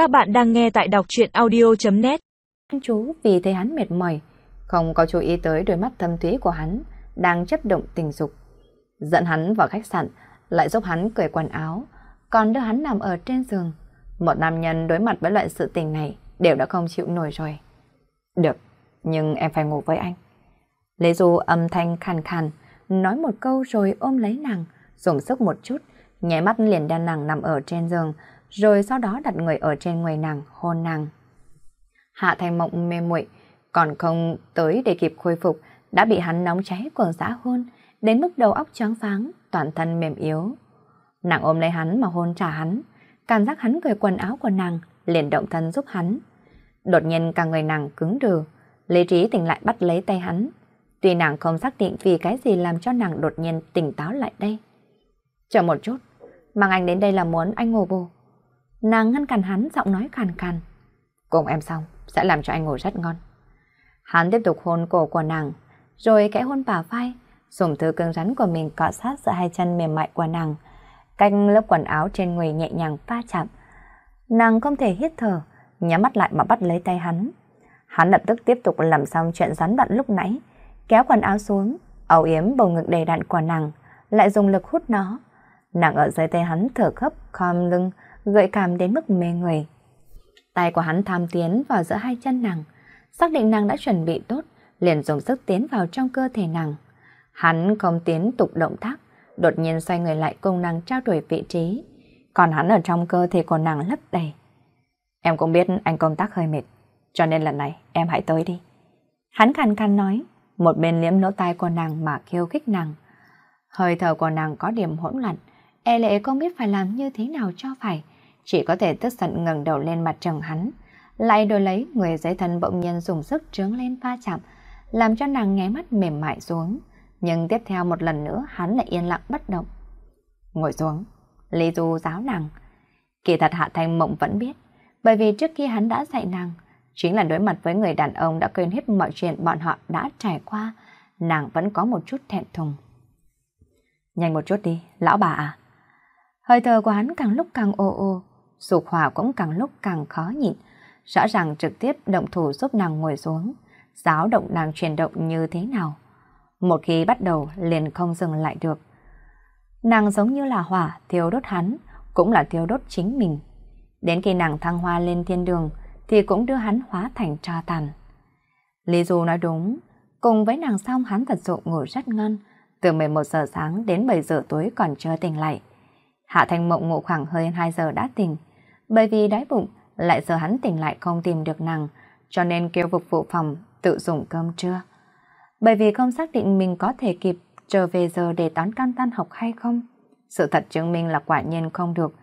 Các bạn đang nghe tại đọc truyện audio.net Chú vì thấy hắn mệt mỏi, không có chú ý tới đôi mắt thâm thúy của hắn đang chấp động tình dục. Dẫn hắn vào khách sạn, lại giúp hắn cởi quần áo, còn đưa hắn nằm ở trên giường. Một nam nhân đối mặt với loại sự tình này đều đã không chịu nổi rồi. Được, nhưng em phải ngủ với anh. Lê Du âm thanh khàn khàn, nói một câu rồi ôm lấy nàng, dùng sức một chút, nhảy mắt liền đan nàng nằm ở trên giường, rồi sau đó đặt người ở trên người nàng, hôn nàng. Hạ thành mộng mê muội còn không tới để kịp khôi phục, đã bị hắn nóng cháy cuồng xã hôn, đến mức đầu óc choáng váng, toàn thân mềm yếu. Nàng ôm lấy hắn mà hôn trả hắn, cảm giác hắn cười quần áo của nàng, liền động thân giúp hắn. Đột nhiên cả người nàng cứng đờ lý trí tỉnh lại bắt lấy tay hắn. Tuy nàng không xác định vì cái gì làm cho nàng đột nhiên tỉnh táo lại đây. Chờ một chút, mang anh đến đây là muốn anh ngồi bù. Nàng ngăn cản hắn giọng nói khàn khàn. Cùng em xong, sẽ làm cho anh ngủ rất ngon. Hắn tiếp tục hôn cổ của nàng, rồi kẽ hôn bả vai, dùng thứ cứng rắn của mình cọ sát giữa hai chân mềm mại của nàng, canh lớp quần áo trên người nhẹ nhàng pha chạm. Nàng không thể hít thở, nhắm mắt lại mà bắt lấy tay hắn. Hắn lập tức tiếp tục làm xong chuyện rắn đoạn lúc nãy, kéo quần áo xuống, ẩu yếm bầu ngực đầy đặn của nàng, lại dùng lực hút nó. Nàng ở dưới tay hắn thở khấp, khom lưng, gợi cảm đến mức mê người. Tay của hắn tham tiến vào giữa hai chân nàng, xác định nàng đã chuẩn bị tốt, liền dùng sức tiến vào trong cơ thể nàng. Hắn không tiến tục động tác, đột nhiên xoay người lại cùng nàng trao đổi vị trí, còn hắn ở trong cơ thể của nàng lấp đầy. Em cũng biết anh công tác hơi mệt, cho nên lần này em hãy tới đi. Hắn khàn khàn nói, một bên liếm lỗ tai của nàng mà khiêu khích nàng. Hơi thở của nàng có điểm hỗn loạn, e lệ không biết phải làm như thế nào cho phải, chỉ có thể tức giận ngẩng đầu lên mặt trần hắn, lại đổi lấy người giấy thân bỗng nhiên dùng sức trướng lên pha chạm, làm cho nàng nháy mắt mềm mại xuống. Nhưng tiếp theo một lần nữa hắn lại yên lặng bất động. Ngồi xuống, Lý Du giáo nàng. Kỳ thật Hạ Thanh Mộng vẫn biết, bởi vì trước khi hắn đã dạy nàng, chính là đối mặt với người đàn ông đã quên hết mọi chuyện bọn họ đã trải qua, nàng vẫn có một chút thẹn thùng. Nhanh một chút đi, lão bà à. Hơi thở của hắn càng lúc càng ô ô, dục hỏa cũng càng lúc càng khó nhịn, rõ ràng trực tiếp động thủ giúp nàng ngồi xuống, giáo động nàng chuyển động như thế nào. Một khi bắt đầu liền không dừng lại được. Nàng giống như là hỏa thiêu đốt hắn, cũng là thiêu đốt chính mình. Đến khi nàng thăng hoa lên thiên đường thì cũng đưa hắn hóa thành tro tàn. Lý Du nói đúng, cùng với nàng xong hắn thật sự ngủ rất ngon, từ 11 giờ sáng đến 7 giờ tối còn chưa tỉnh lại. Hạ Thanh Mộng ngủ khoảng hơn 2 giờ đã tỉnh, bởi vì đói bụng, lại giờ hắn tỉnh lại không tìm được nàng, cho nên kêu phục vụ phòng tự dùng cơm trưa. Bởi vì không xác định mình có thể kịp trở về giờ để đón can tan học hay không. Sự thật chứng minh là quả nhiên không được.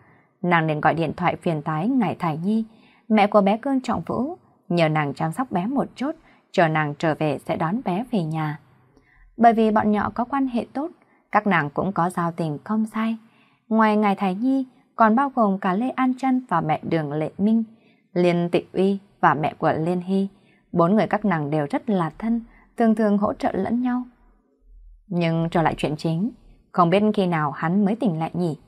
Nàng nên gọi điện thoại phiền tái Ngải Thải Nhi, mẹ của bé cơn trọng vũ, nhờ nàng chăm sóc bé một chút, chờ nàng trở về sẽ đón bé về nhà. Bởi vì bọn nhỏ có quan hệ tốt, các nàng cũng có giao tình không sai. Ngoài Ngài Thái Nhi, còn bao gồm cả Lê An Trân và mẹ Đường Lệ Minh, Liên Tị Uy và mẹ của Liên Hy. Bốn người các nàng đều rất là thân, thường thường hỗ trợ lẫn nhau. Nhưng trở lại chuyện chính, không biết khi nào hắn mới tỉnh lại nhỉ.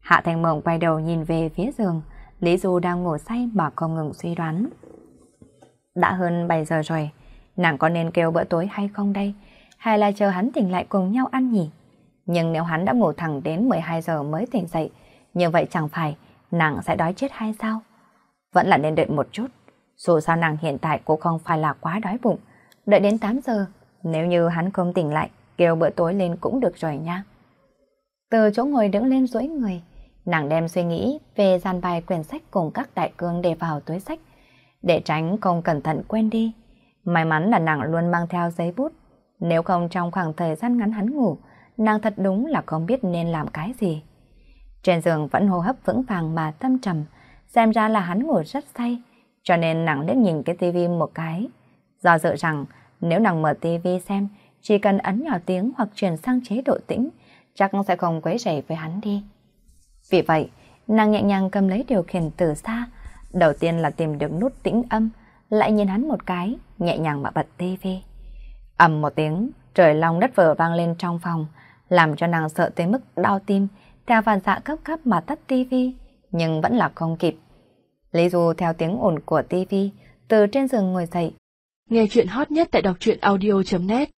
Hạ Thành Mộng quay đầu nhìn về phía giường, Lý Du đang ngủ say mà không ngừng suy đoán. Đã hơn 7 giờ rồi, nàng có nên kêu bữa tối hay không đây? Hay là chờ hắn tỉnh lại cùng nhau ăn nhỉ? Nhưng nếu hắn đã ngủ thẳng đến 12 giờ mới tỉnh dậy, như vậy chẳng phải nàng sẽ đói chết hay sao? Vẫn là nên đợi một chút. Dù sao nàng hiện tại cũng không phải là quá đói bụng. Đợi đến 8 giờ, nếu như hắn không tỉnh lại, kêu bữa tối lên cũng được rồi nha. Từ chỗ ngồi đứng lên duỗi người, nàng đem suy nghĩ về gian bài quyển sách cùng các đại cương để vào túi sách, để tránh không cẩn thận quên đi. May mắn là nàng luôn mang theo giấy bút, nếu không trong khoảng thời gian ngắn hắn ngủ, nàng thật đúng là không biết nên làm cái gì. Trên giường vẫn hô hấp vững vàng mà tâm trầm, xem ra là hắn ngủ rất say, cho nên nàng liếc nhìn cái tivi một cái. Do dự rằng nếu nàng mở tivi xem, chỉ cần ấn nhỏ tiếng hoặc chuyển sang chế độ tĩnh, chắc sẽ không quấy rầy với hắn đi. Vì vậy, nàng nhẹ nhàng cầm lấy điều khiển từ xa, đầu tiên là tìm được nút tĩnh âm, lại nhìn hắn một cái, nhẹ nhàng mà bật tivi. ầm một tiếng, trời long đất vỡ vang lên trong phòng, làm cho nàng sợ tới mức đau tim, theo phản xạ cấp cấp mà tắt tivi, nhưng vẫn là không kịp. Lý Du theo tiếng ồn của tivi từ trên giường ngồi dậy. Nghe chuyện hot nhất tại đọc truyện audio.net